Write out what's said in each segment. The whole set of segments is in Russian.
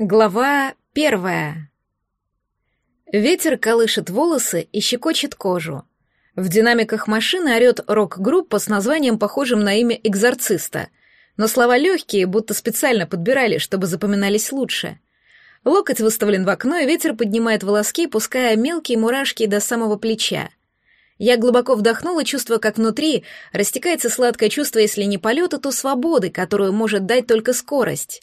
Глава первая. Ветер колышет волосы и щекочет кожу. В динамиках машины орёт рок-группа с названием, похожим на имя экзорциста, но слова легкие, будто специально подбирали, чтобы запоминались лучше. Локоть выставлен в окно, и ветер поднимает волоски, пуская мелкие мурашки до самого плеча. Я глубоко вдохнула, чувствуя, как внутри растекается сладкое чувство, если не полета, то свободы, которую может дать только скорость.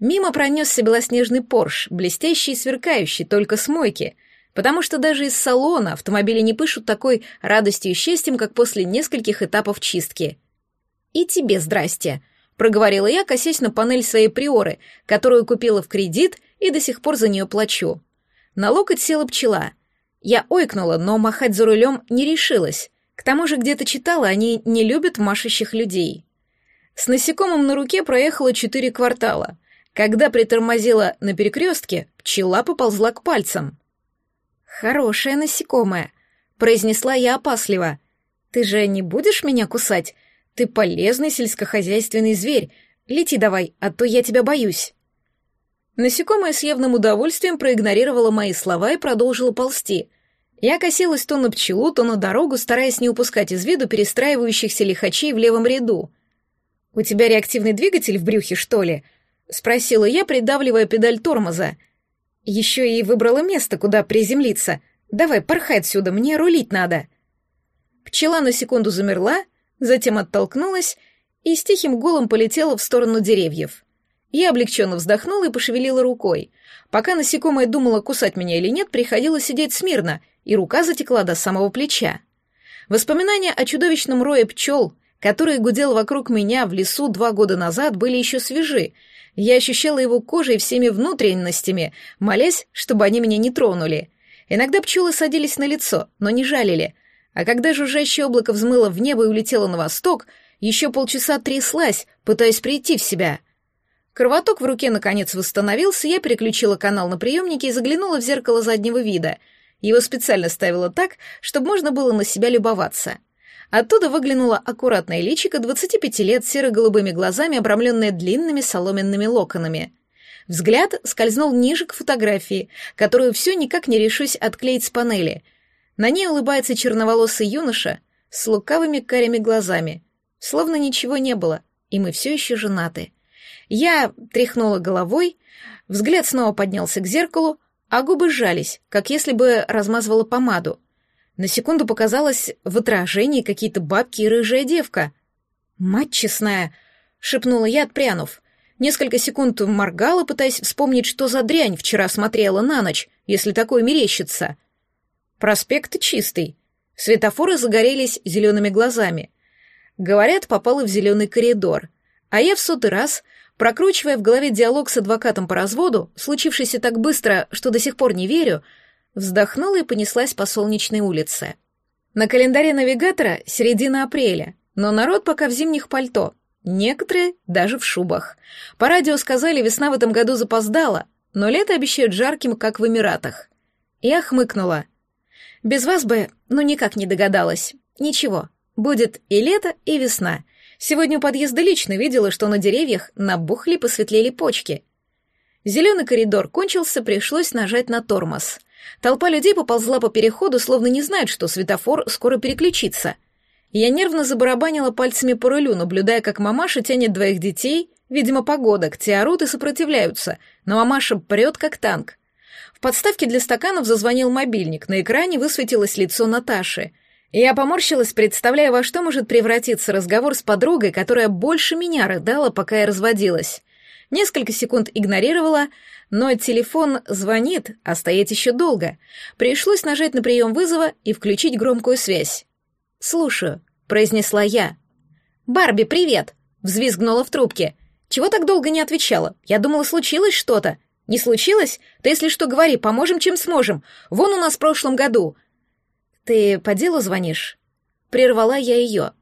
Мимо пронесся белоснежный Порш, блестящий и сверкающий, только с мойки, потому что даже из салона автомобили не пышут такой радостью и счастьем, как после нескольких этапов чистки. «И тебе здрасте», — проговорила я, косясь на панель своей приоры, которую купила в кредит и до сих пор за нее плачу. На локоть села пчела. Я ойкнула, но махать за рулем не решилась. К тому же где-то читала, они не любят машущих людей. С насекомым на руке проехала четыре квартала — когда притормозила на перекрестке, пчела поползла к пальцам. «Хорошее насекомое», — произнесла я опасливо. «Ты же не будешь меня кусать? Ты полезный сельскохозяйственный зверь. Лети давай, а то я тебя боюсь». Насекомое с явным удовольствием проигнорировало мои слова и продолжило ползти. Я косилась то на пчелу, то на дорогу, стараясь не упускать из виду перестраивающихся лихачей в левом ряду. «У тебя реактивный двигатель в брюхе, что ли?» — спросила я, придавливая педаль тормоза. «Еще и выбрала место, куда приземлиться. Давай, порхай отсюда, мне рулить надо». Пчела на секунду замерла, затем оттолкнулась и с тихим гулом полетела в сторону деревьев. Я облегченно вздохнула и пошевелила рукой. Пока насекомое думало, кусать меня или нет, приходилось сидеть смирно, и рука затекла до самого плеча. Воспоминания о чудовищном рое пчел, который гудел вокруг меня в лесу два года назад, были еще свежи, я ощущала его кожей всеми внутренностями, молясь, чтобы они меня не тронули. Иногда пчелы садились на лицо, но не жалили. А когда жужжащее облако взмыло в небо и улетело на восток, еще полчаса тряслась, пытаясь прийти в себя. Кровоток в руке наконец восстановился, я переключила канал на приемнике и заглянула в зеркало заднего вида. Его специально ставила так, чтобы можно было на себя любоваться. Оттуда выглянула аккуратная личико 25 лет с серо-голубыми глазами, обрамленная длинными соломенными локонами. Взгляд скользнул ниже к фотографии, которую все никак не решусь отклеить с панели. На ней улыбается черноволосый юноша с лукавыми карими глазами. Словно ничего не было, и мы все еще женаты. Я тряхнула головой, взгляд снова поднялся к зеркалу, а губы сжались, как если бы размазывала помаду — на секунду показалось в отражении какие-то бабки и рыжая девка. «Мать честная!» — шепнула я, отпрянув. Несколько секунд моргала, пытаясь вспомнить, что за дрянь вчера смотрела на ночь, если такое мерещится. Проспект чистый. Светофоры загорелись зелеными глазами. Говорят, попала в зеленый коридор. А я в сотый раз, прокручивая в голове диалог с адвокатом по разводу, случившийся так быстро, что до сих пор не верю, — Вздохнула и понеслась по солнечной улице. На календаре навигатора середина апреля, но народ пока в зимних пальто, некоторые даже в шубах. По радио сказали, весна в этом году запоздала, но лето обещают жарким, как в Эмиратах. Я хмыкнула. Без вас бы, ну никак не догадалась. Ничего, будет и лето, и весна. Сегодня у подъезда лично видела, что на деревьях набухли посветлели почки. Зеленый коридор кончился, пришлось нажать на тормоз. Толпа людей поползла по переходу, словно не знают, что светофор скоро переключится. Я нервно забарабанила пальцами по рулю, наблюдая, как мамаша тянет двоих детей, видимо, погодок, те орут и сопротивляются, но мамаша прет, как танк. В подставке для стаканов зазвонил мобильник, на экране высветилось лицо Наташи. Я поморщилась, представляя, во что может превратиться разговор с подругой, которая больше меня рыдала, пока я разводилась. Несколько секунд игнорировала, но телефон звонит, а стоять еще долго. Пришлось нажать на прием вызова и включить громкую связь. «Слушаю», — произнесла я. «Барби, привет!» — взвизгнула в трубке. «Чего так долго не отвечала? Я думала, случилось что-то. Не случилось? Ты, если что, говори, поможем, чем сможем. Вон у нас в прошлом году». «Ты по делу звонишь?» Прервала я ее.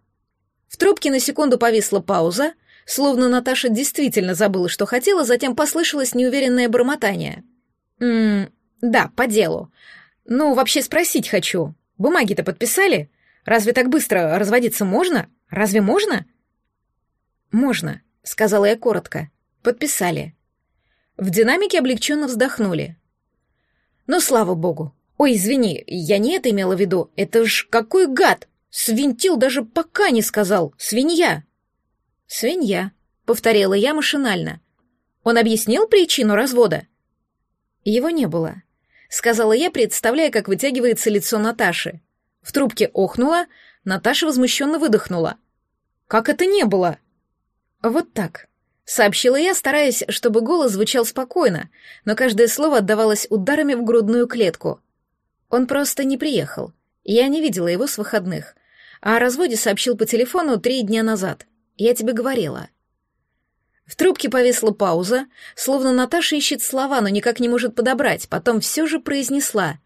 В трубке на секунду повисла пауза, Словно Наташа действительно забыла, что хотела, затем послышалось неуверенное бормотание. «Ммм, да, по делу. Ну, вообще спросить хочу. Бумаги-то подписали? Разве так быстро разводиться можно? Разве можно?» «Можно», — сказала я коротко. «Подписали». В динамике облегченно вздохнули. «Ну, слава богу! Ой, извини, я не это имела в виду. Это ж какой гад! Свинтил даже пока не сказал. Свинья!» «Свинья», — повторила я машинально. «Он объяснил причину развода?» Его не было. Сказала я, представляя, как вытягивается лицо Наташи. В трубке охнула, Наташа возмущенно выдохнула. «Как это не было?» «Вот так», — сообщила я, стараясь, чтобы голос звучал спокойно, но каждое слово отдавалось ударами в грудную клетку. Он просто не приехал. Я не видела его с выходных. А о разводе сообщил по телефону три дня назад. Я тебе говорила. В трубке повисла пауза, словно Наташа ищет слова, но никак не может подобрать, потом все же произнесла.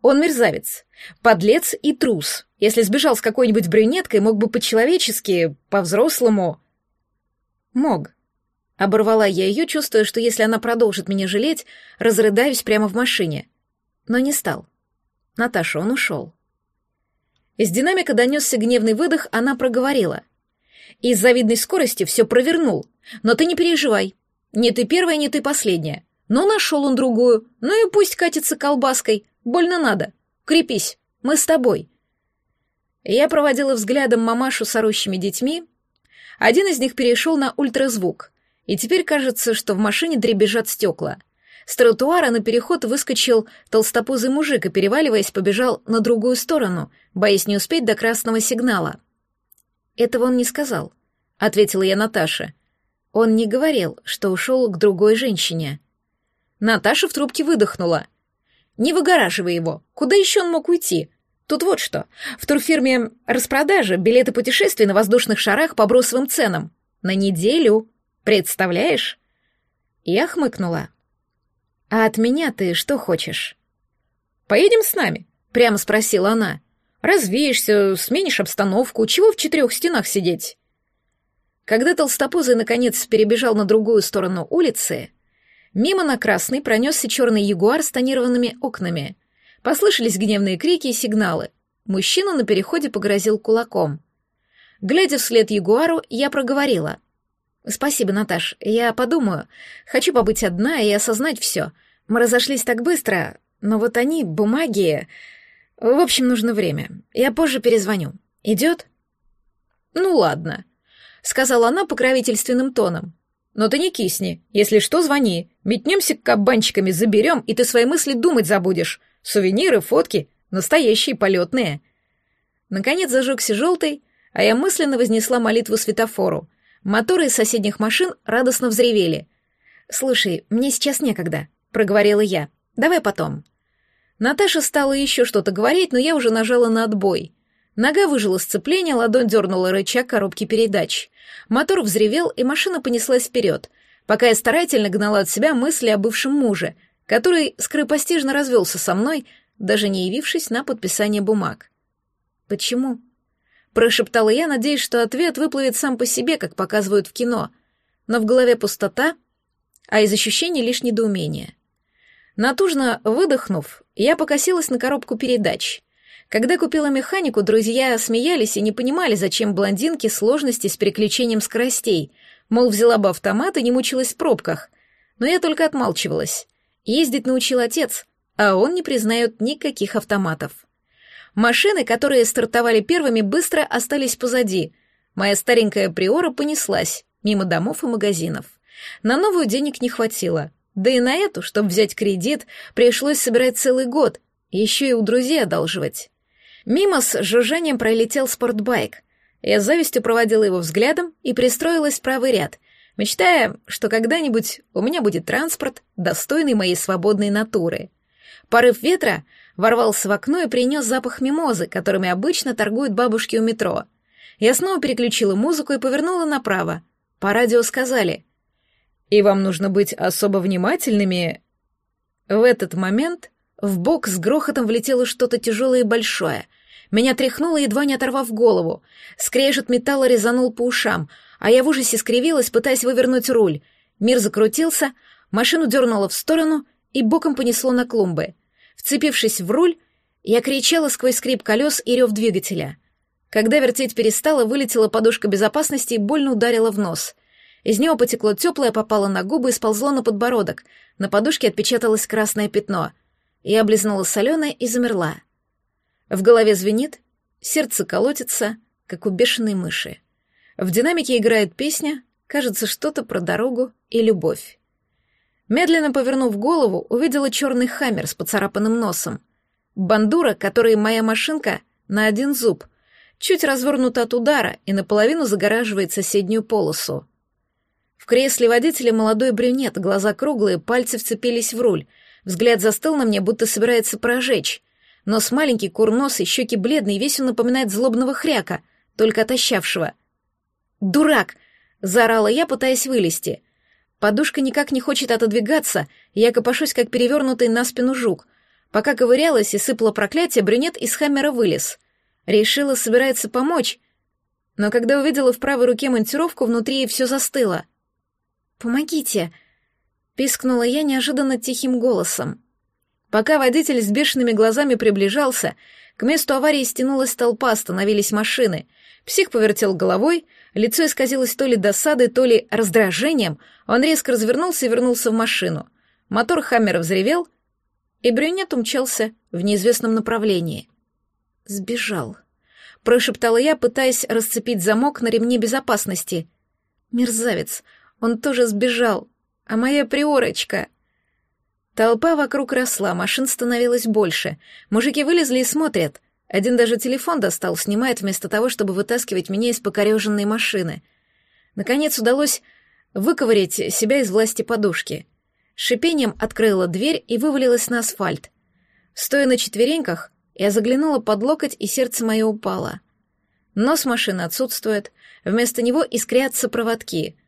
Он мерзавец, подлец и трус. Если сбежал с какой-нибудь брюнеткой, мог бы по-человечески, по-взрослому... Мог. Оборвала я ее, чувствуя, что если она продолжит меня жалеть, разрыдаюсь прямо в машине. Но не стал. Наташа, он ушел. Из динамика донесся гневный выдох, она проговорила. И с завидной скоростью все провернул. Но ты не переживай. Не ты первая, не ты последняя. Но нашел он другую. Ну и пусть катится колбаской. Больно надо. Крепись. Мы с тобой. Я проводила взглядом мамашу с орущими детьми. Один из них перешел на ультразвук. И теперь кажется, что в машине дребезжат стекла. С тротуара на переход выскочил толстопузый мужик и, переваливаясь, побежал на другую сторону, боясь не успеть до красного сигнала. «Этого он не сказал», — ответила я Наташе. «Он не говорил, что ушел к другой женщине». Наташа в трубке выдохнула. «Не выгораживай его. Куда еще он мог уйти? Тут вот что. В турфирме распродажа, билеты путешествий на воздушных шарах по бросовым ценам. На неделю. Представляешь?» Я хмыкнула. «А от меня ты что хочешь?» «Поедем с нами?» — прямо спросила она. Развеешься, сменишь обстановку, чего в четырех стенах сидеть? Когда толстопузый наконец перебежал на другую сторону улицы, мимо на красный пронесся черный ягуар с тонированными окнами. Послышались гневные крики и сигналы. Мужчина на переходе погрозил кулаком. Глядя вслед ягуару, я проговорила. «Спасибо, Наташ, я подумаю. Хочу побыть одна и осознать все. Мы разошлись так быстро, но вот они, бумаги...» В общем, нужно время. Я позже перезвоню. Идет? Ну ладно, сказала она покровительственным тоном. Но ты не кисни. Если что, звони. Метнемся кабанчиками, заберем, и ты свои мысли думать забудешь. Сувениры, фотки, настоящие полетные. Наконец зажегся желтый, а я мысленно вознесла молитву светофору. Моторы из соседних машин радостно взревели. «Слушай, мне сейчас некогда», — проговорила я. «Давай потом». Наташа стала еще что-то говорить, но я уже нажала на отбой. Нога выжила сцепление, ладонь дернула рычаг коробки передач. Мотор взревел, и машина понеслась вперед, пока я старательно гнала от себя мысли о бывшем муже, который скоропостижно развелся со мной, даже не явившись на подписание бумаг. «Почему?» — прошептала я, надеясь, что ответ выплывет сам по себе, как показывают в кино. Но в голове пустота, а из ощущений лишь недоумение. Натужно выдохнув, я покосилась на коробку передач. Когда купила механику, друзья смеялись и не понимали, зачем блондинке сложности с переключением скоростей. Мол, взяла бы автомат и не мучилась в пробках. Но я только отмалчивалась. Ездить научил отец, а он не признает никаких автоматов. Машины, которые стартовали первыми, быстро остались позади. Моя старенькая приора понеслась, мимо домов и магазинов. На новую денег не хватило — да и на эту, чтобы взять кредит, пришлось собирать целый год, еще и у друзей одалживать. Мимо с жужжанием пролетел спортбайк. Я с завистью проводила его взглядом и пристроилась в правый ряд, мечтая, что когда-нибудь у меня будет транспорт, достойный моей свободной натуры. Порыв ветра ворвался в окно и принес запах мимозы, которыми обычно торгуют бабушки у метро. Я снова переключила музыку и повернула направо. По радио сказали и вам нужно быть особо внимательными. В этот момент в бок с грохотом влетело что-то тяжелое и большое. Меня тряхнуло, едва не оторвав голову. Скрежет металла резанул по ушам, а я в ужасе скривилась, пытаясь вывернуть руль. Мир закрутился, машину дернуло в сторону и боком понесло на клумбы. Вцепившись в руль, я кричала сквозь скрип колес и рев двигателя. Когда вертеть перестала, вылетела подушка безопасности и больно ударила в нос — Из него потекло теплое, попало на губы и сползло на подбородок. На подушке отпечаталось красное пятно. Я облизнула соленое и замерла. В голове звенит, сердце колотится, как у бешеной мыши. В динамике играет песня, кажется, что-то про дорогу и любовь. Медленно повернув голову, увидела черный хаммер с поцарапанным носом. Бандура, которой моя машинка на один зуб, чуть развернута от удара и наполовину загораживает соседнюю полосу. В кресле водителя молодой брюнет, глаза круглые, пальцы вцепились в руль, взгляд застыл на мне, будто собирается прожечь. Нос маленький, курносый, щеки бледные, весь он напоминает злобного хряка, только отощавшего. «Дурак!» — заорала я, пытаясь вылезти. Подушка никак не хочет отодвигаться, я копошусь, как перевернутый на спину жук. Пока ковырялась и сыпала проклятие, брюнет из хаммера вылез. Решила, собирается помочь. Но когда увидела в правой руке монтировку, внутри все застыло. «Помогите!» — пискнула я неожиданно тихим голосом. Пока водитель с бешеными глазами приближался, к месту аварии стянулась толпа, остановились машины. Псих повертел головой, лицо исказилось то ли досадой, то ли раздражением. Он резко развернулся и вернулся в машину. Мотор Хаммера взревел, и брюнет умчался в неизвестном направлении. «Сбежал», — прошептала я, пытаясь расцепить замок на ремне безопасности. «Мерзавец, он тоже сбежал, а моя приорочка...» Толпа вокруг росла, машин становилось больше. Мужики вылезли и смотрят. Один даже телефон достал, снимает вместо того, чтобы вытаскивать меня из покореженной машины. Наконец удалось выковырять себя из власти подушки. Шипением открыла дверь и вывалилась на асфальт. Стоя на четвереньках, я заглянула под локоть, и сердце мое упало. Нос машины отсутствует, вместо него искрятся проводки —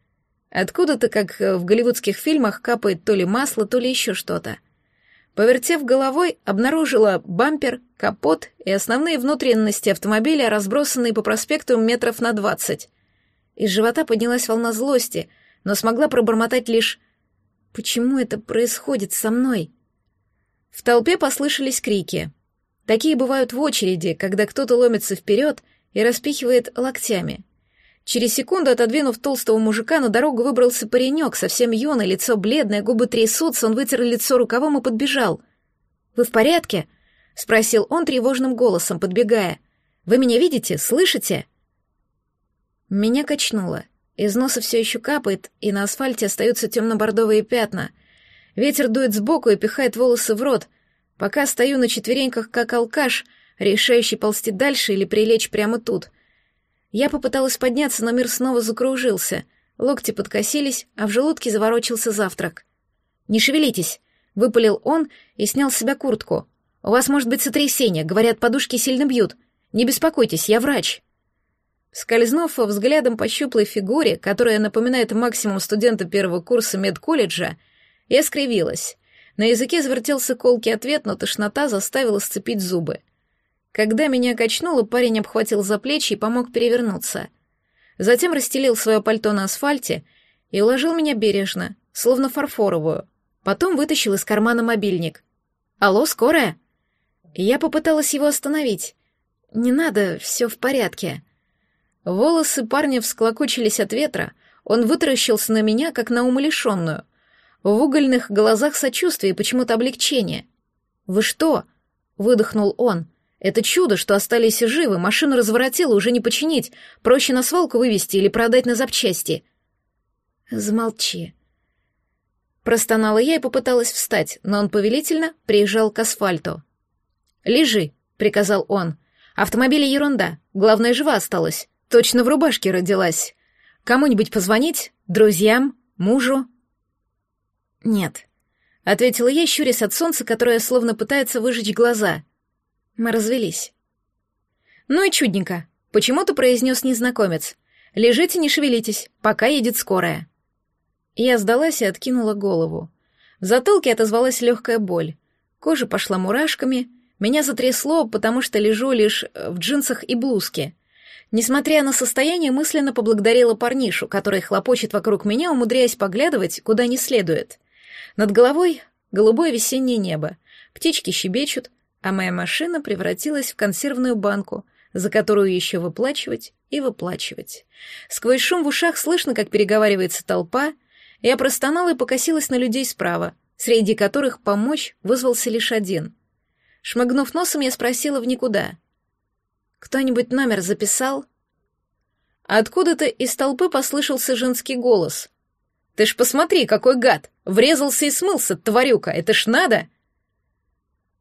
Откуда-то, как в голливудских фильмах, капает то ли масло, то ли еще что-то. Повертев головой, обнаружила бампер, капот и основные внутренности автомобиля, разбросанные по проспекту метров на двадцать. Из живота поднялась волна злости, но смогла пробормотать лишь «Почему это происходит со мной?» В толпе послышались крики. Такие бывают в очереди, когда кто-то ломится вперед и распихивает локтями. Через секунду, отодвинув толстого мужика, на дорогу выбрался паренек, совсем юный, лицо бледное, губы трясутся, он вытер лицо рукавом и подбежал. «Вы в порядке?» — спросил он тревожным голосом, подбегая. «Вы меня видите? Слышите?» Меня качнуло. Из носа все еще капает, и на асфальте остаются темно-бордовые пятна. Ветер дует сбоку и пихает волосы в рот. Пока стою на четвереньках, как алкаш, решающий ползти дальше или прилечь прямо тут — я попыталась подняться, но мир снова закружился. Локти подкосились, а в желудке заворочился завтрак. «Не шевелитесь!» — выпалил он и снял с себя куртку. «У вас может быть сотрясение, говорят, подушки сильно бьют. Не беспокойтесь, я врач». Скользнув взглядом по щуплой фигуре, которая напоминает максимум студента первого курса медколледжа, я скривилась. На языке завертелся колкий ответ, но тошнота заставила сцепить зубы. Когда меня качнуло, парень обхватил за плечи и помог перевернуться. Затем расстелил свое пальто на асфальте и уложил меня бережно, словно фарфоровую. Потом вытащил из кармана мобильник. «Алло, скорая?» Я попыталась его остановить. «Не надо, все в порядке». Волосы парня всклокочились от ветра, он вытаращился на меня, как на умалишенную. В угольных глазах сочувствие и почему-то облегчение. «Вы что?» — выдохнул он — это чудо, что остались живы, машину разворотило, уже не починить. Проще на свалку вывести или продать на запчасти. Замолчи. Простонала я и попыталась встать, но он повелительно приезжал к асфальту. «Лежи», — приказал он. «Автомобиль ерунда, главное, жива осталась. Точно в рубашке родилась. Кому-нибудь позвонить? Друзьям? Мужу?» «Нет», — ответила я, щурясь от солнца, которое словно пытается выжечь глаза — мы развелись. Ну и чудненько. Почему-то произнес незнакомец. Лежите, не шевелитесь, пока едет скорая. Я сдалась и откинула голову. В затылке отозвалась легкая боль. Кожа пошла мурашками, меня затрясло, потому что лежу лишь в джинсах и блузке. Несмотря на состояние, мысленно поблагодарила парнишу, который хлопочет вокруг меня, умудряясь поглядывать, куда не следует. Над головой голубое весеннее небо. Птички щебечут, а моя машина превратилась в консервную банку, за которую еще выплачивать и выплачивать. Сквозь шум в ушах слышно, как переговаривается толпа. Я простонала и покосилась на людей справа, среди которых помочь вызвался лишь один. Шмыгнув носом, я спросила в никуда. «Кто-нибудь номер записал?» Откуда-то из толпы послышался женский голос. «Ты ж посмотри, какой гад! Врезался и смылся, тварюка! Это ж надо!»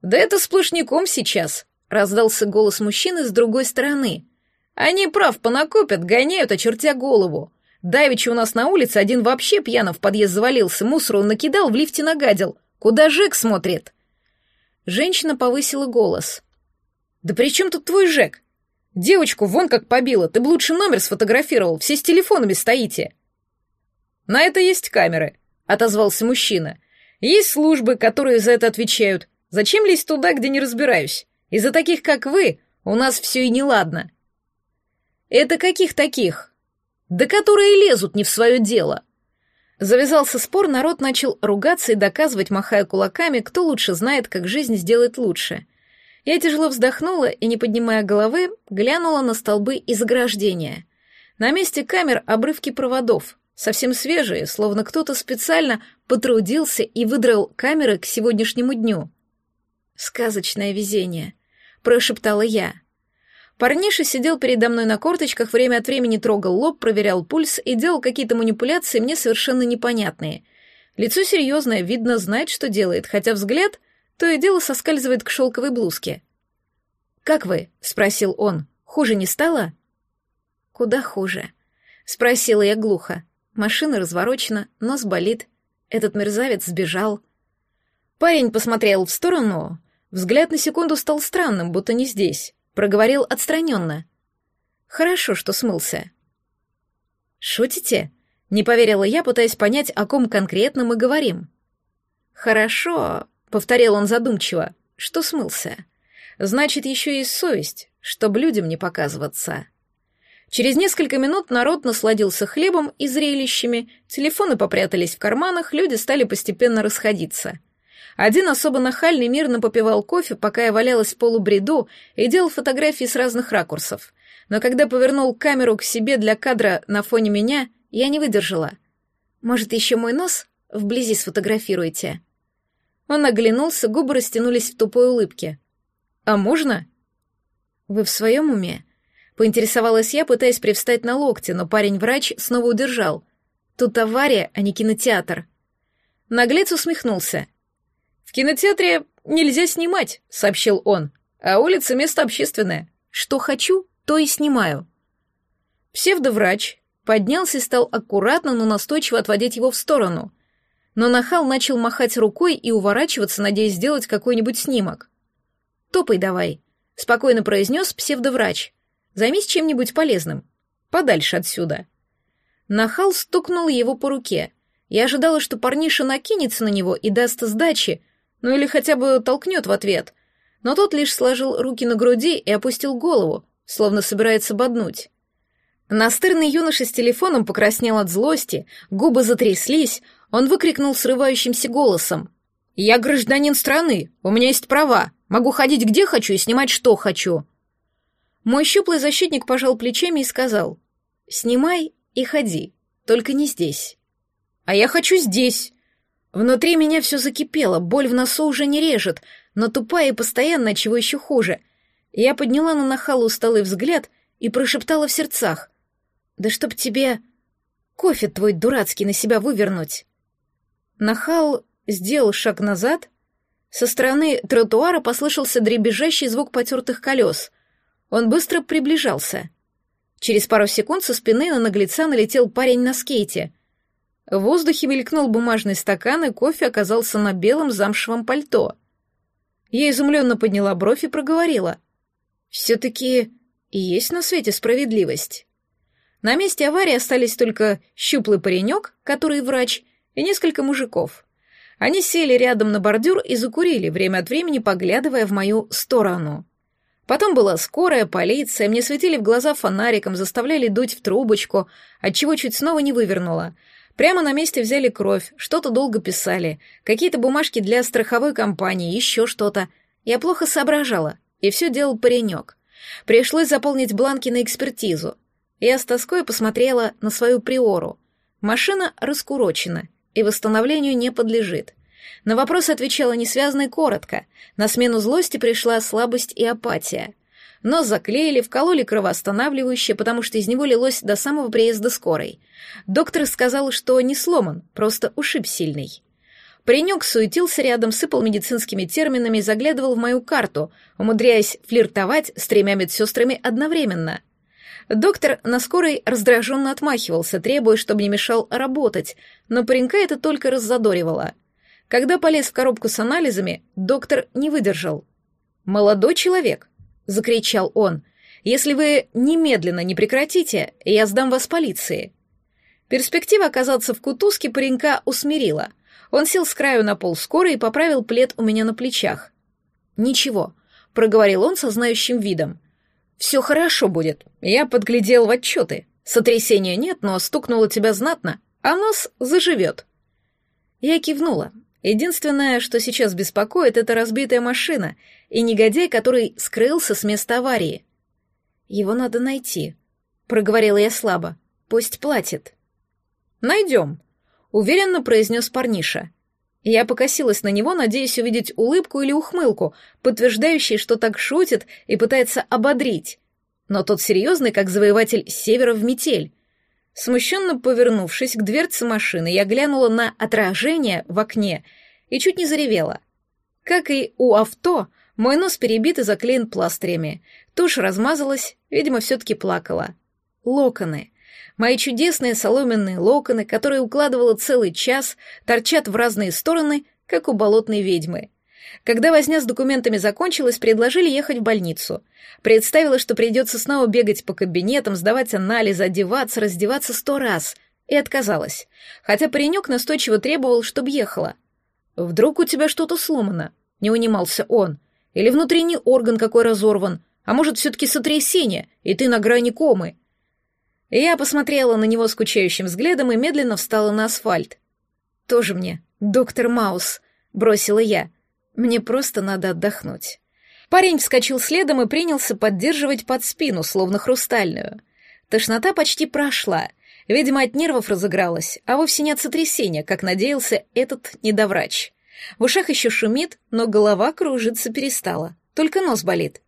«Да это сплошняком сейчас!» — раздался голос мужчины с другой стороны. «Они прав понакопят, гоняют, очертя голову. Давичи у нас на улице один вообще пьяно в подъезд завалился, мусор он накидал, в лифте нагадил. Куда Жек смотрит?» Женщина повысила голос. «Да при чем тут твой Жек? Девочку вон как побила, ты бы лучше номер сфотографировал, все с телефонами стоите». «На это есть камеры», — отозвался мужчина. «Есть службы, которые за это отвечают. Зачем лезть туда, где не разбираюсь? Из-за таких, как вы, у нас все и неладно». «Это каких таких?» «Да которые лезут не в свое дело». Завязался спор, народ начал ругаться и доказывать, махая кулаками, кто лучше знает, как жизнь сделать лучше. Я тяжело вздохнула и, не поднимая головы, глянула на столбы и заграждения. На месте камер обрывки проводов, совсем свежие, словно кто-то специально потрудился и выдрал камеры к сегодняшнему дню. «Сказочное везение», — прошептала я. Парниша сидел передо мной на корточках, время от времени трогал лоб, проверял пульс и делал какие-то манипуляции мне совершенно непонятные. Лицо серьезное, видно, знает, что делает, хотя взгляд то и дело соскальзывает к шелковой блузке. «Как вы?» — спросил он. «Хуже не стало?» «Куда хуже?» — спросила я глухо. Машина разворочена, нос болит. Этот мерзавец сбежал. Парень посмотрел в сторону. Взгляд на секунду стал странным, будто не здесь. Проговорил отстраненно. «Хорошо, что смылся». «Шутите?» — не поверила я, пытаясь понять, о ком конкретно мы говорим. «Хорошо», — повторил он задумчиво, — «что смылся. Значит, еще и совесть, чтобы людям не показываться». Через несколько минут народ насладился хлебом и зрелищами, телефоны попрятались в карманах, люди стали постепенно расходиться. Один особо нахальный мирно попивал кофе, пока я валялась в полубреду и делал фотографии с разных ракурсов. Но когда повернул камеру к себе для кадра на фоне меня, я не выдержала. «Может, еще мой нос вблизи сфотографируете?» Он оглянулся, губы растянулись в тупой улыбке. «А можно?» «Вы в своем уме?» Поинтересовалась я, пытаясь привстать на локте, но парень-врач снова удержал. Тут авария, а не кинотеатр. Наглец усмехнулся. «В кинотеатре нельзя снимать», — сообщил он. «А улица — место общественное. Что хочу, то и снимаю». Псевдоврач поднялся и стал аккуратно, но настойчиво отводить его в сторону. Но нахал начал махать рукой и уворачиваться, надеясь сделать какой-нибудь снимок. «Топай давай», — спокойно произнес псевдоврач. Займись чем-нибудь полезным. Подальше отсюда. Нахал стукнул его по руке. Я ожидала, что парниша накинется на него и даст сдачи, ну или хотя бы толкнет в ответ. Но тот лишь сложил руки на груди и опустил голову, словно собирается боднуть. Настырный юноша с телефоном покраснел от злости, губы затряслись, он выкрикнул срывающимся голосом. «Я гражданин страны, у меня есть права, могу ходить где хочу и снимать что хочу». Мой щуплый защитник пожал плечами и сказал, «Снимай и ходи, только не здесь». «А я хочу здесь!» Внутри меня все закипело, боль в носу уже не режет, но тупая и постоянно, чего еще хуже. Я подняла на нахалу усталый взгляд и прошептала в сердцах, «Да чтоб тебе кофе твой дурацкий на себя вывернуть!» Нахал сделал шаг назад. Со стороны тротуара послышался дребезжащий звук потертых колес — он быстро приближался. Через пару секунд со спины на наглеца налетел парень на скейте. В воздухе мелькнул бумажный стакан, и кофе оказался на белом замшевом пальто. Я изумленно подняла бровь и проговорила. «Все-таки есть на свете справедливость». На месте аварии остались только щуплый паренек, который врач, и несколько мужиков. Они сели рядом на бордюр и закурили, время от времени поглядывая в мою сторону. Потом была скорая, полиция, мне светили в глаза фонариком, заставляли дуть в трубочку, отчего чуть снова не вывернула. Прямо на месте взяли кровь, что-то долго писали, какие-то бумажки для страховой компании, еще что-то. Я плохо соображала, и все делал паренек. Пришлось заполнить бланки на экспертизу. Я с тоской посмотрела на свою приору. Машина раскурочена и восстановлению не подлежит. На вопрос отвечала несвязно и коротко. На смену злости пришла слабость и апатия. Нос заклеили, вкололи кровоостанавливающее, потому что из него лилось до самого приезда скорой. Доктор сказал, что не сломан, просто ушиб сильный. Паренек суетился рядом, сыпал медицинскими терминами и заглядывал в мою карту, умудряясь флиртовать с тремя медсестрами одновременно. Доктор на скорой раздраженно отмахивался, требуя, чтобы не мешал работать, но паренька это только раззадоривало. Когда полез в коробку с анализами, доктор не выдержал. «Молодой человек, закричал он. «Если вы немедленно не прекратите, я сдам вас полиции». Перспектива оказаться в кутузке паренька усмирила. Он сел с краю на пол скорой и поправил плед у меня на плечах. «Ничего», — проговорил он со знающим видом. «Все хорошо будет. Я подглядел в отчеты. Сотрясения нет, но стукнуло тебя знатно, а нос заживет». Я кивнула. Единственное, что сейчас беспокоит, это разбитая машина и негодяй, который скрылся с места аварии. Его надо найти, проговорила я слабо. Пусть платит. Найдем, уверенно произнес парниша. Я покосилась на него, надеясь увидеть улыбку или ухмылку, подтверждающие, что так шутит и пытается ободрить. Но тот серьезный, как завоеватель севера в метель. Смущенно повернувшись к дверце машины, я глянула на отражение в окне и чуть не заревела. Как и у авто, мой нос перебит и заклеен пластырями. Тушь размазалась, видимо, все-таки плакала. Локоны. Мои чудесные соломенные локоны, которые укладывала целый час, торчат в разные стороны, как у болотной ведьмы. Когда возня с документами закончилась, предложили ехать в больницу. Представила, что придется снова бегать по кабинетам, сдавать анализы, одеваться, раздеваться сто раз. И отказалась. Хотя паренек настойчиво требовал, чтобы ехала. «Вдруг у тебя что-то сломано?» — не унимался он. «Или внутренний орган какой разорван? А может, все-таки сотрясение, и ты на грани комы?» Я посмотрела на него скучающим взглядом и медленно встала на асфальт. «Тоже мне, доктор Маус», — бросила я. Мне просто надо отдохнуть. Парень вскочил следом и принялся поддерживать под спину, словно хрустальную. Тошнота почти прошла. Видимо, от нервов разыгралась, а вовсе не от сотрясения, как надеялся этот недоврач. В ушах еще шумит, но голова кружиться перестала. Только нос болит.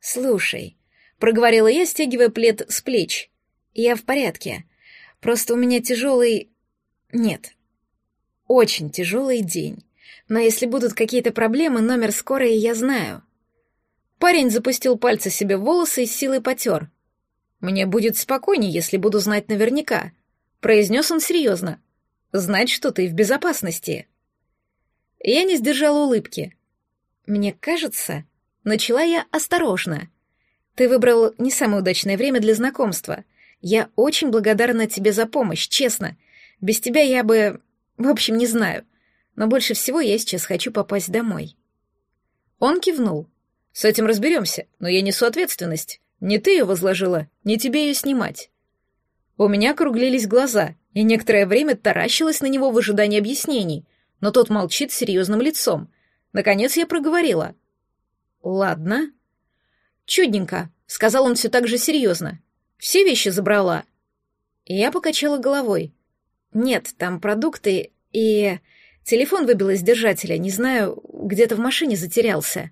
«Слушай», — проговорила я, стягивая плед с плеч. «Я в порядке. Просто у меня тяжелый... Нет, очень тяжелый день. Но если будут какие-то проблемы, номер скорой я знаю. Парень запустил пальцы себе в волосы и силой потер. «Мне будет спокойнее, если буду знать наверняка», — произнес он серьезно. «Знать, что ты в безопасности». Я не сдержала улыбки. «Мне кажется...» — начала я осторожно. «Ты выбрал не самое удачное время для знакомства. Я очень благодарна тебе за помощь, честно. Без тебя я бы... В общем, не знаю но больше всего я сейчас хочу попасть домой. Он кивнул. С этим разберемся, но я несу ответственность. Не ты ее возложила, не тебе ее снимать. У меня округлились глаза, и некоторое время таращилась на него в ожидании объяснений, но тот молчит серьезным лицом. Наконец я проговорила. «Ладно». «Чудненько», — сказал он все так же серьезно. «Все вещи забрала». И я покачала головой. «Нет, там продукты и...» Телефон выбил из держателя, не знаю, где-то в машине затерялся.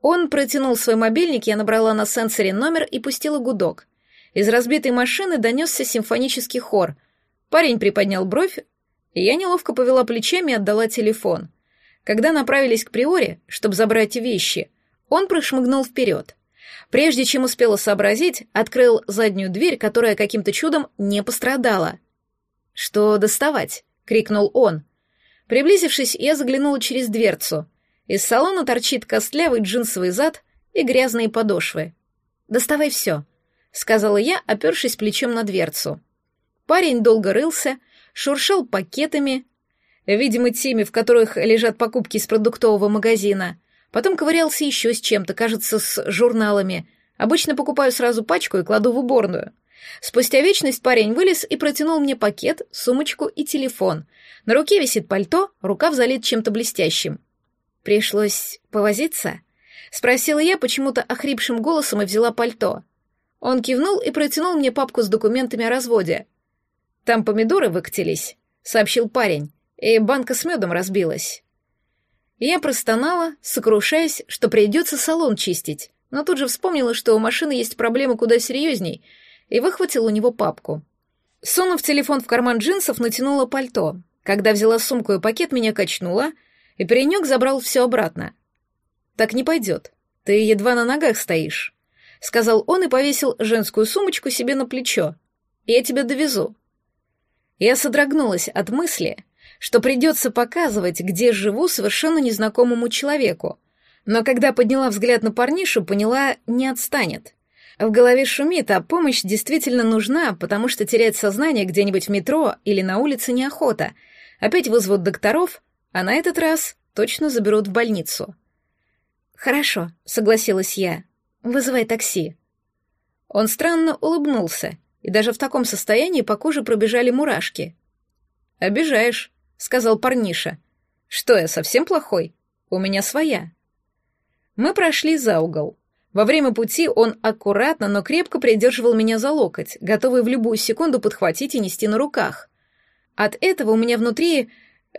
Он протянул свой мобильник, я набрала на сенсоре номер и пустила гудок. Из разбитой машины донесся симфонический хор. Парень приподнял бровь, и я неловко повела плечами и отдала телефон. Когда направились к Приоре, чтобы забрать вещи, он прошмыгнул вперед. Прежде чем успела сообразить, открыл заднюю дверь, которая каким-то чудом не пострадала. «Что доставать?» — крикнул он. Приблизившись, я заглянула через дверцу. Из салона торчит костлявый джинсовый зад и грязные подошвы. «Доставай все», — сказала я, опершись плечом на дверцу. Парень долго рылся, шуршал пакетами, видимо, теми, в которых лежат покупки из продуктового магазина. Потом ковырялся еще с чем-то, кажется, с журналами. Обычно покупаю сразу пачку и кладу в уборную. Спустя вечность парень вылез и протянул мне пакет, сумочку и телефон. На руке висит пальто, рукав залит чем-то блестящим. Пришлось повозиться. — спросила я почему-то охрипшим голосом и взяла пальто. Он кивнул и протянул мне папку с документами о разводе. «Там помидоры выкатились», — сообщил парень, — «и банка с медом разбилась». Я простонала, сокрушаясь, что придется салон чистить, но тут же вспомнила, что у машины есть проблемы куда серьезней, и выхватила у него папку. Сунув телефон в карман джинсов, натянула пальто. Когда взяла сумку и пакет, меня качнуло, и паренек забрал все обратно. «Так не пойдет. Ты едва на ногах стоишь», — сказал он и повесил женскую сумочку себе на плечо. «Я тебя довезу». Я содрогнулась от мысли, что придется показывать, где живу совершенно незнакомому человеку, но когда подняла взгляд на парнишу, поняла, не отстанет. В голове шумит, а помощь действительно нужна, потому что терять сознание где-нибудь в метро или на улице неохота. Опять вызовут докторов, а на этот раз точно заберут в больницу. «Хорошо», — согласилась я. «Вызывай такси». Он странно улыбнулся, и даже в таком состоянии по коже пробежали мурашки. «Обижаешь», — сказал парниша. «Что, я совсем плохой? У меня своя». Мы прошли за угол. Во время пути он аккуратно, но крепко придерживал меня за локоть, готовый в любую секунду подхватить и нести на руках. От этого у меня внутри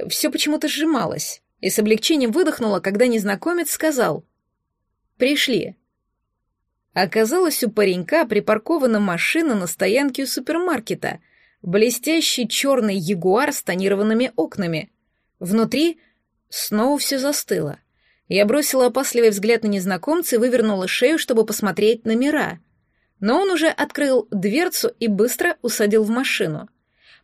все почему-то сжималось, и с облегчением выдохнула, когда незнакомец сказал «Пришли». Оказалось, у паренька припаркована машина на стоянке у супермаркета, блестящий черный ягуар с тонированными окнами. Внутри снова все застыло. Я бросила опасливый взгляд на незнакомца и вывернула шею, чтобы посмотреть номера. Но он уже открыл дверцу и быстро усадил в машину.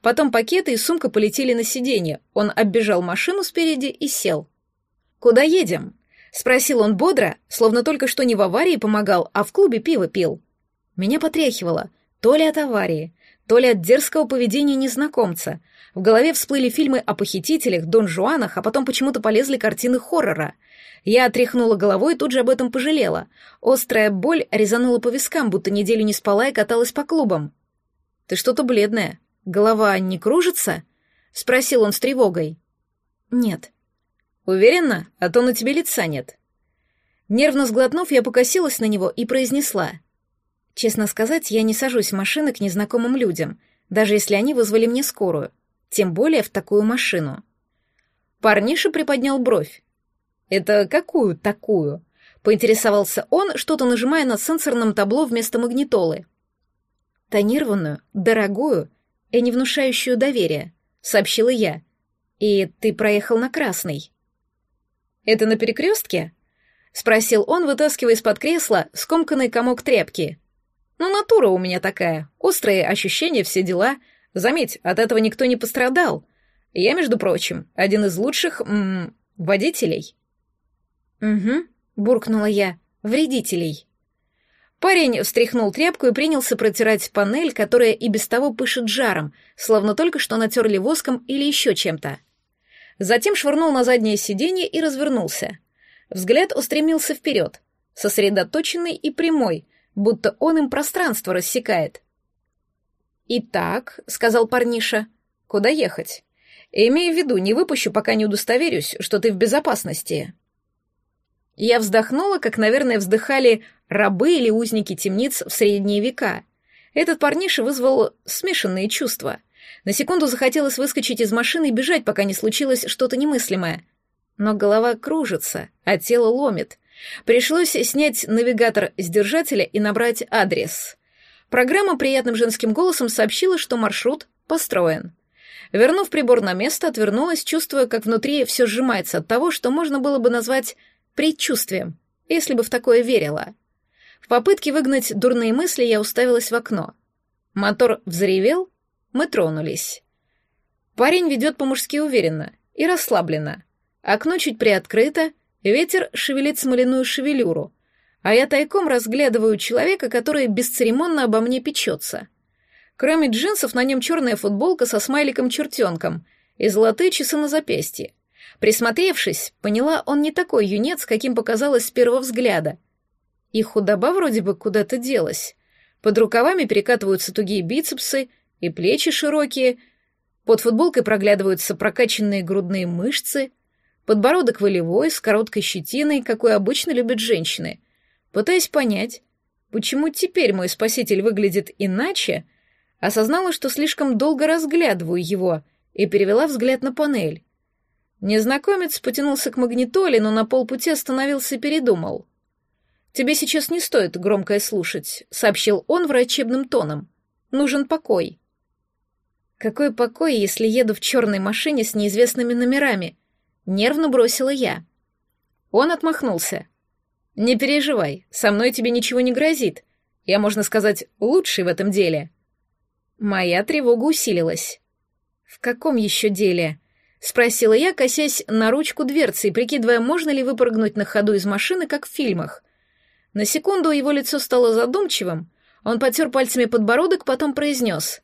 Потом пакеты и сумка полетели на сиденье. Он оббежал машину спереди и сел. «Куда едем?» — спросил он бодро, словно только что не в аварии помогал, а в клубе пиво пил. Меня потряхивало, то ли от аварии, то ли от дерзкого поведения незнакомца. В голове всплыли фильмы о похитителях, Дон Жуанах, а потом почему-то полезли картины хоррора — я отряхнула головой и тут же об этом пожалела. Острая боль резанула по вискам, будто неделю не спала и каталась по клубам. «Ты что-то бледная. Голова не кружится?» — спросил он с тревогой. «Нет». «Уверена? А то на тебе лица нет». Нервно сглотнув, я покосилась на него и произнесла. «Честно сказать, я не сажусь в машины к незнакомым людям, даже если они вызвали мне скорую, тем более в такую машину». Парниша приподнял бровь. «Это какую такую?» — поинтересовался он, что-то нажимая на сенсорном табло вместо магнитолы. «Тонированную, дорогую и не внушающую доверия», — сообщила я. «И ты проехал на красный». «Это на перекрестке?» — спросил он, вытаскивая из-под кресла скомканный комок тряпки. «Ну, натура у меня такая, острые ощущения, все дела. Заметь, от этого никто не пострадал. Я, между прочим, один из лучших м -м, водителей». «Угу», — буркнула я, — «вредителей». Парень встряхнул тряпку и принялся протирать панель, которая и без того пышет жаром, словно только что натерли воском или еще чем-то. Затем швырнул на заднее сиденье и развернулся. Взгляд устремился вперед, сосредоточенный и прямой, будто он им пространство рассекает. «Итак», — сказал парниша, — «куда ехать? Имею в виду, не выпущу, пока не удостоверюсь, что ты в безопасности». Я вздохнула, как, наверное, вздыхали рабы или узники темниц в средние века. Этот парниша вызвал смешанные чувства. На секунду захотелось выскочить из машины и бежать, пока не случилось что-то немыслимое. Но голова кружится, а тело ломит. Пришлось снять навигатор с держателя и набрать адрес. Программа приятным женским голосом сообщила, что маршрут построен. Вернув прибор на место, отвернулась, чувствуя, как внутри все сжимается от того, что можно было бы назвать предчувствием, если бы в такое верила. В попытке выгнать дурные мысли я уставилась в окно. Мотор взревел, мы тронулись. Парень ведет по-мужски уверенно и расслабленно. Окно чуть приоткрыто, ветер шевелит смоляную шевелюру, а я тайком разглядываю человека, который бесцеремонно обо мне печется. Кроме джинсов на нем черная футболка со смайликом-чертенком и золотые часы на запястье. Присмотревшись, поняла, он не такой юнец, каким показалось с первого взгляда. И худоба вроде бы куда-то делась. Под рукавами перекатываются тугие бицепсы и плечи широкие, под футболкой проглядываются прокачанные грудные мышцы, Подбородок волевой, с короткой щетиной, какой обычно любят женщины. Пытаясь понять, почему теперь мой спаситель выглядит иначе, осознала, что слишком долго разглядываю его, и перевела взгляд на панель. Незнакомец потянулся к магнитоле, но на полпути остановился и передумал. «Тебе сейчас не стоит громкое слушать», — сообщил он врачебным тоном. «Нужен покой». «Какой покой, если еду в черной машине с неизвестными номерами?» — нервно бросила я. Он отмахнулся. «Не переживай, со мной тебе ничего не грозит. Я, можно сказать, лучший в этом деле». Моя тревога усилилась. «В каком еще деле?» — спросила я, косясь на ручку дверцы и прикидывая, можно ли выпрыгнуть на ходу из машины, как в фильмах. На секунду его лицо стало задумчивым, он потер пальцами подбородок, потом произнес.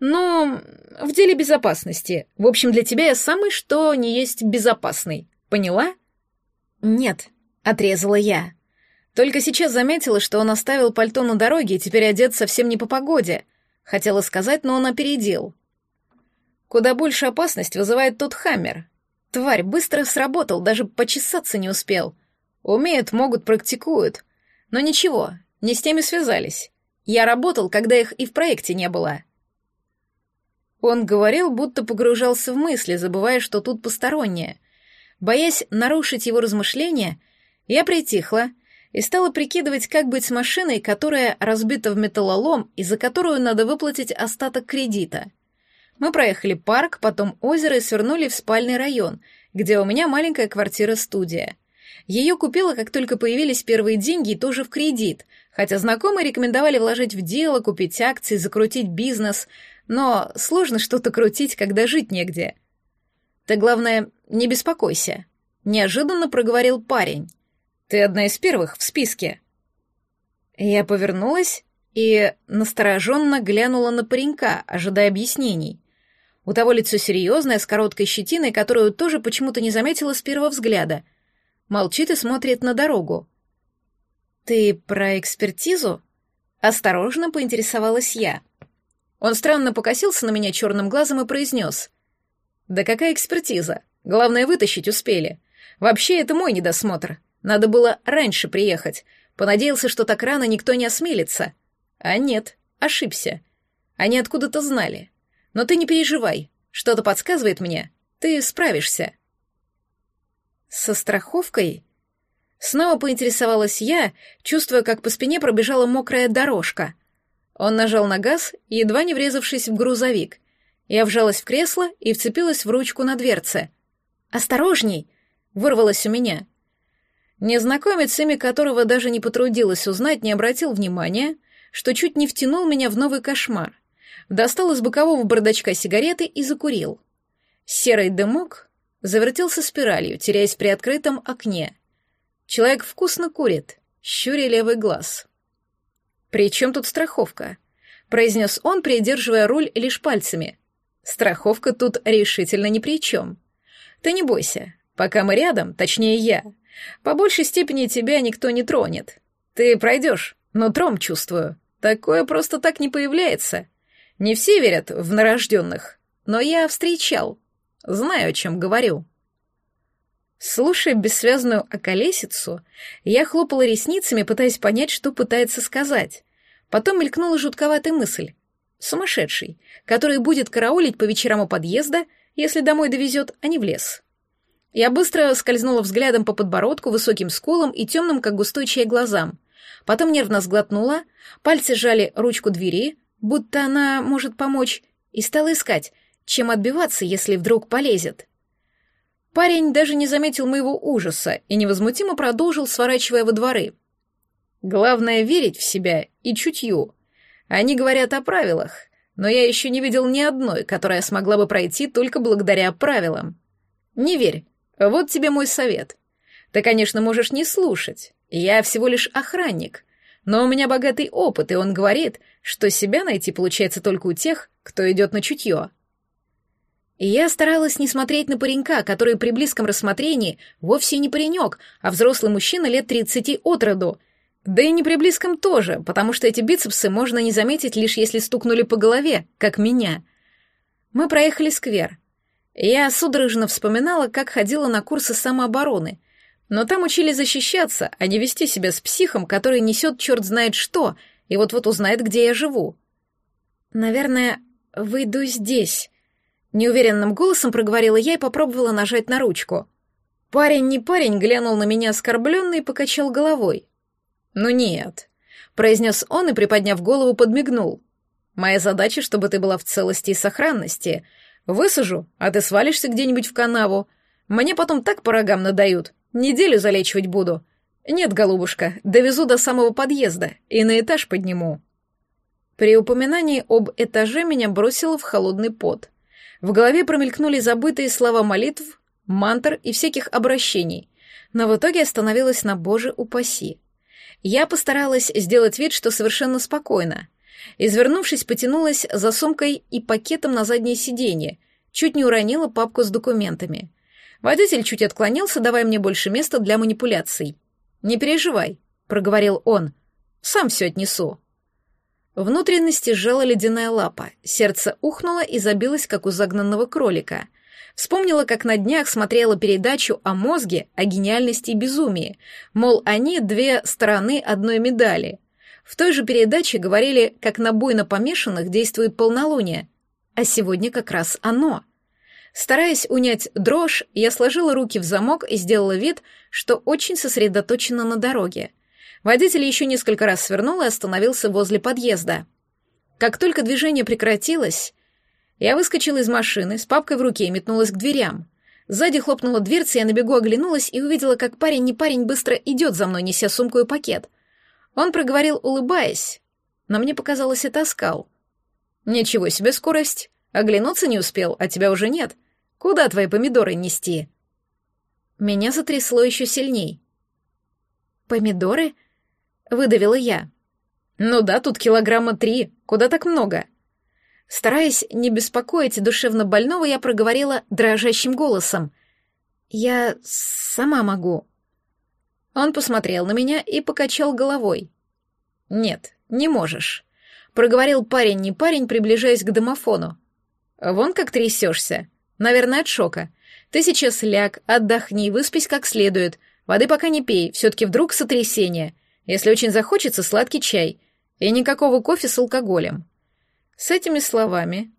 «Ну, в деле безопасности. В общем, для тебя я самый что не есть безопасный. Поняла?» «Нет», — отрезала я. Только сейчас заметила, что он оставил пальто на дороге и теперь одет совсем не по погоде. Хотела сказать, но он опередил. Куда больше опасность вызывает тот Хаммер. Тварь быстро сработал, даже почесаться не успел. Умеют, могут, практикуют. Но ничего, не с теми связались. Я работал, когда их и в проекте не было. Он говорил, будто погружался в мысли, забывая, что тут постороннее. Боясь нарушить его размышления, я притихла и стала прикидывать, как быть с машиной, которая разбита в металлолом и за которую надо выплатить остаток кредита — мы проехали парк, потом озеро и свернули в спальный район, где у меня маленькая квартира-студия. Ее купила, как только появились первые деньги, и тоже в кредит, хотя знакомые рекомендовали вложить в дело, купить акции, закрутить бизнес, но сложно что-то крутить, когда жить негде. Ты, главное, не беспокойся. Неожиданно проговорил парень. Ты одна из первых в списке. Я повернулась и настороженно глянула на паренька, ожидая объяснений. У того лицо серьезное, с короткой щетиной, которую тоже почему-то не заметила с первого взгляда. Молчит и смотрит на дорогу. «Ты про экспертизу?» Осторожно поинтересовалась я. Он странно покосился на меня черным глазом и произнес. «Да какая экспертиза? Главное, вытащить успели. Вообще, это мой недосмотр. Надо было раньше приехать. Понадеялся, что так рано никто не осмелится. А нет, ошибся. Они откуда-то знали. Но ты не переживай, что-то подсказывает мне, ты справишься. Со страховкой? Снова поинтересовалась я, чувствуя, как по спине пробежала мокрая дорожка. Он нажал на газ, едва не врезавшись в грузовик. Я вжалась в кресло и вцепилась в ручку на дверце. «Осторожней!» — вырвалось у меня. Незнакомец, имя которого даже не потрудилась узнать, не обратил внимания, что чуть не втянул меня в новый кошмар достал из бокового бардачка сигареты и закурил. Серый дымок завертелся спиралью, теряясь при открытом окне. Человек вкусно курит, щуря левый глаз. «При чем тут страховка?» — произнес он, придерживая руль лишь пальцами. «Страховка тут решительно ни при чем. Ты не бойся, пока мы рядом, точнее я, по большей степени тебя никто не тронет. Ты пройдешь, нутром чувствую. Такое просто так не появляется. Не все верят в нарожденных, но я встречал. Знаю, о чем говорю. Слушая бессвязную околесицу, я хлопала ресницами, пытаясь понять, что пытается сказать. Потом мелькнула жутковатая мысль. Сумасшедший, который будет караулить по вечерам у подъезда, если домой довезет, а не в лес. Я быстро скользнула взглядом по подбородку, высоким скулам и темным, как густой чай, глазам. Потом нервно сглотнула, пальцы сжали ручку двери, будто она может помочь, и стал искать, чем отбиваться, если вдруг полезет. Парень даже не заметил моего ужаса и невозмутимо продолжил, сворачивая во дворы. Главное — верить в себя и чутью. Они говорят о правилах, но я еще не видел ни одной, которая смогла бы пройти только благодаря правилам. Не верь, вот тебе мой совет. Ты, конечно, можешь не слушать, я всего лишь охранник — но у меня богатый опыт, и он говорит, что себя найти получается только у тех, кто идет на чутье. И я старалась не смотреть на паренька, который при близком рассмотрении вовсе не паренек, а взрослый мужчина лет тридцати от роду. Да и не при близком тоже, потому что эти бицепсы можно не заметить лишь если стукнули по голове, как меня. Мы проехали сквер. Я судорожно вспоминала, как ходила на курсы самообороны, но там учили защищаться, а не вести себя с психом, который несет черт знает что, и вот-вот узнает, где я живу. «Наверное, выйду здесь», — неуверенным голосом проговорила я и попробовала нажать на ручку. Парень не парень глянул на меня оскорбленно и покачал головой. «Ну нет», — произнес он и, приподняв голову, подмигнул. «Моя задача, чтобы ты была в целости и сохранности. Высажу, а ты свалишься где-нибудь в канаву. Мне потом так по рогам надают, неделю залечивать буду. Нет, голубушка, довезу до самого подъезда и на этаж подниму». При упоминании об этаже меня бросило в холодный пот. В голове промелькнули забытые слова молитв, мантр и всяких обращений, но в итоге остановилась на «Боже упаси». Я постаралась сделать вид, что совершенно спокойно. Извернувшись, потянулась за сумкой и пакетом на заднее сиденье, чуть не уронила папку с документами. Водитель чуть отклонился, давая мне больше места для манипуляций. «Не переживай», — проговорил он. «Сам все отнесу». Внутренности сжала ледяная лапа, сердце ухнуло и забилось, как у загнанного кролика. Вспомнила, как на днях смотрела передачу о мозге, о гениальности и безумии. Мол, они две стороны одной медали. В той же передаче говорили, как на буйно помешанных действует полнолуние. А сегодня как раз оно. Стараясь унять дрожь, я сложила руки в замок и сделала вид, что очень сосредоточена на дороге. Водитель еще несколько раз свернул и остановился возле подъезда. Как только движение прекратилось, я выскочила из машины с папкой в руке и метнулась к дверям. Сзади хлопнула дверца, я на бегу оглянулась и увидела, как парень не парень быстро идет за мной, неся сумку и пакет. Он проговорил, улыбаясь, но мне показалось, это оскал. «Ничего себе скорость! Оглянуться не успел, а тебя уже нет. Куда твои помидоры нести?» Меня затрясло еще сильней. «Помидоры?» — выдавила я. «Ну да, тут килограмма три. Куда так много?» Стараясь не беспокоить душевно больного, я проговорила дрожащим голосом. «Я сама могу». Он посмотрел на меня и покачал головой. «Нет, не можешь», — проговорил парень не парень, приближаясь к домофону. «Вон как трясешься. Наверное, от шока. Ты сейчас ляг, отдохни, выспись как следует. Воды пока не пей, все-таки вдруг сотрясение. Если очень захочется, сладкий чай. И никакого кофе с алкоголем». С этими словами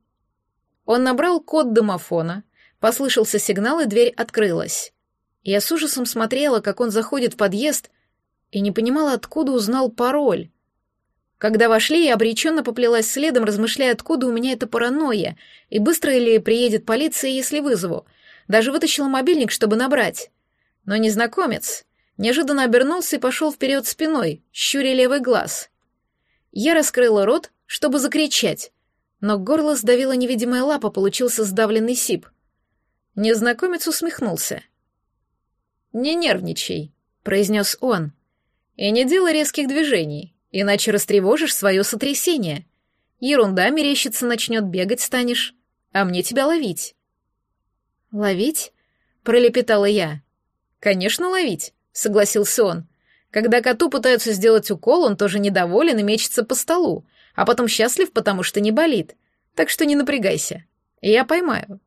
он набрал код домофона, послышался сигнал, и дверь открылась. Я с ужасом смотрела, как он заходит в подъезд, и не понимала, откуда узнал пароль. Когда вошли, я обреченно поплелась следом, размышляя, откуда у меня эта паранойя, и быстро ли приедет полиция, если вызову. Даже вытащила мобильник, чтобы набрать. Но незнакомец неожиданно обернулся и пошел вперед спиной, щуря левый глаз. Я раскрыла рот, чтобы закричать, но горло сдавила невидимая лапа, получился сдавленный сип. Незнакомец усмехнулся. «Не нервничай», — произнес он, — «и не делай резких движений, иначе растревожишь свое сотрясение. Ерунда мерещится начнет, бегать станешь, а мне тебя ловить». «Ловить?» — пролепетала я. «Конечно, ловить», — согласился он. «Когда коту пытаются сделать укол, он тоже недоволен и мечется по столу, а потом счастлив, потому что не болит. Так что не напрягайся. Я поймаю.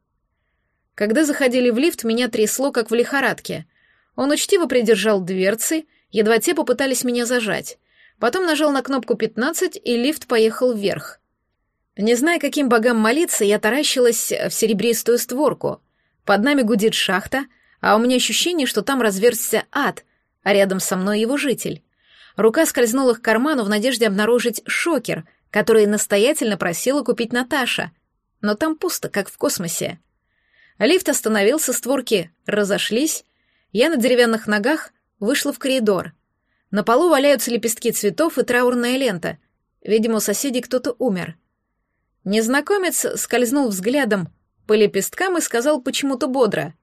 Когда заходили в лифт, меня трясло, как в лихорадке. Он учтиво придержал дверцы, едва те попытались меня зажать. Потом нажал на кнопку 15, и лифт поехал вверх. Не зная, каким богам молиться, я таращилась в серебристую створку. Под нами гудит шахта, а у меня ощущение, что там разверзся ад, а рядом со мной его житель. Рука скользнула к карману в надежде обнаружить шокер, которые настоятельно просила купить Наташа, но там пусто, как в космосе. Лифт остановился, створки разошлись, я на деревянных ногах вышла в коридор. На полу валяются лепестки цветов и траурная лента. Видимо, у соседей кто-то умер. Незнакомец скользнул взглядом по лепесткам и сказал почему-то бодро.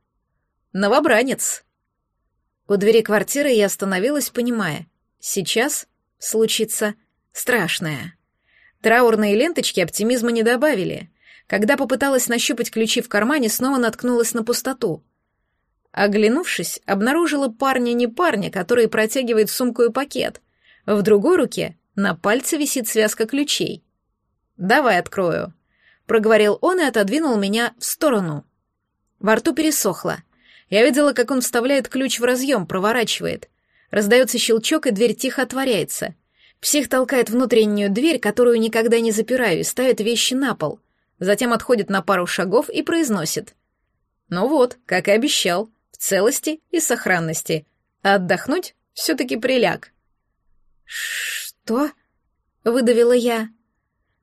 «Новобранец». У двери квартиры я остановилась, понимая, сейчас случится страшное. Траурные ленточки оптимизма не добавили. Когда попыталась нащупать ключи в кармане, снова наткнулась на пустоту. Оглянувшись, обнаружила парня не парня, который протягивает сумку и пакет. В другой руке на пальце висит связка ключей. «Давай открою», — проговорил он и отодвинул меня в сторону. Во рту пересохло. Я видела, как он вставляет ключ в разъем, проворачивает. Раздается щелчок, и дверь тихо отворяется. Псих толкает внутреннюю дверь, которую никогда не запираю, и ставит вещи на пол. Затем отходит на пару шагов и произносит. «Ну вот, как и обещал, целости и сохранности. А отдохнуть все-таки приляг». «Что?» — выдавила я.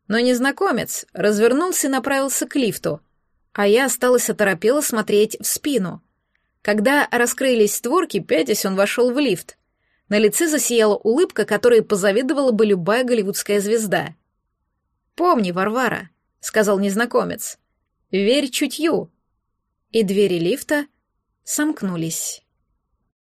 Но незнакомец развернулся и направился к лифту, а я осталась оторопела смотреть в спину. Когда раскрылись створки, пятясь, он вошел в лифт. На лице засияла улыбка, которой позавидовала бы любая голливудская звезда. «Помни, Варвара», — сказал незнакомец, — «верь чутью». И двери лифта сомкнулись.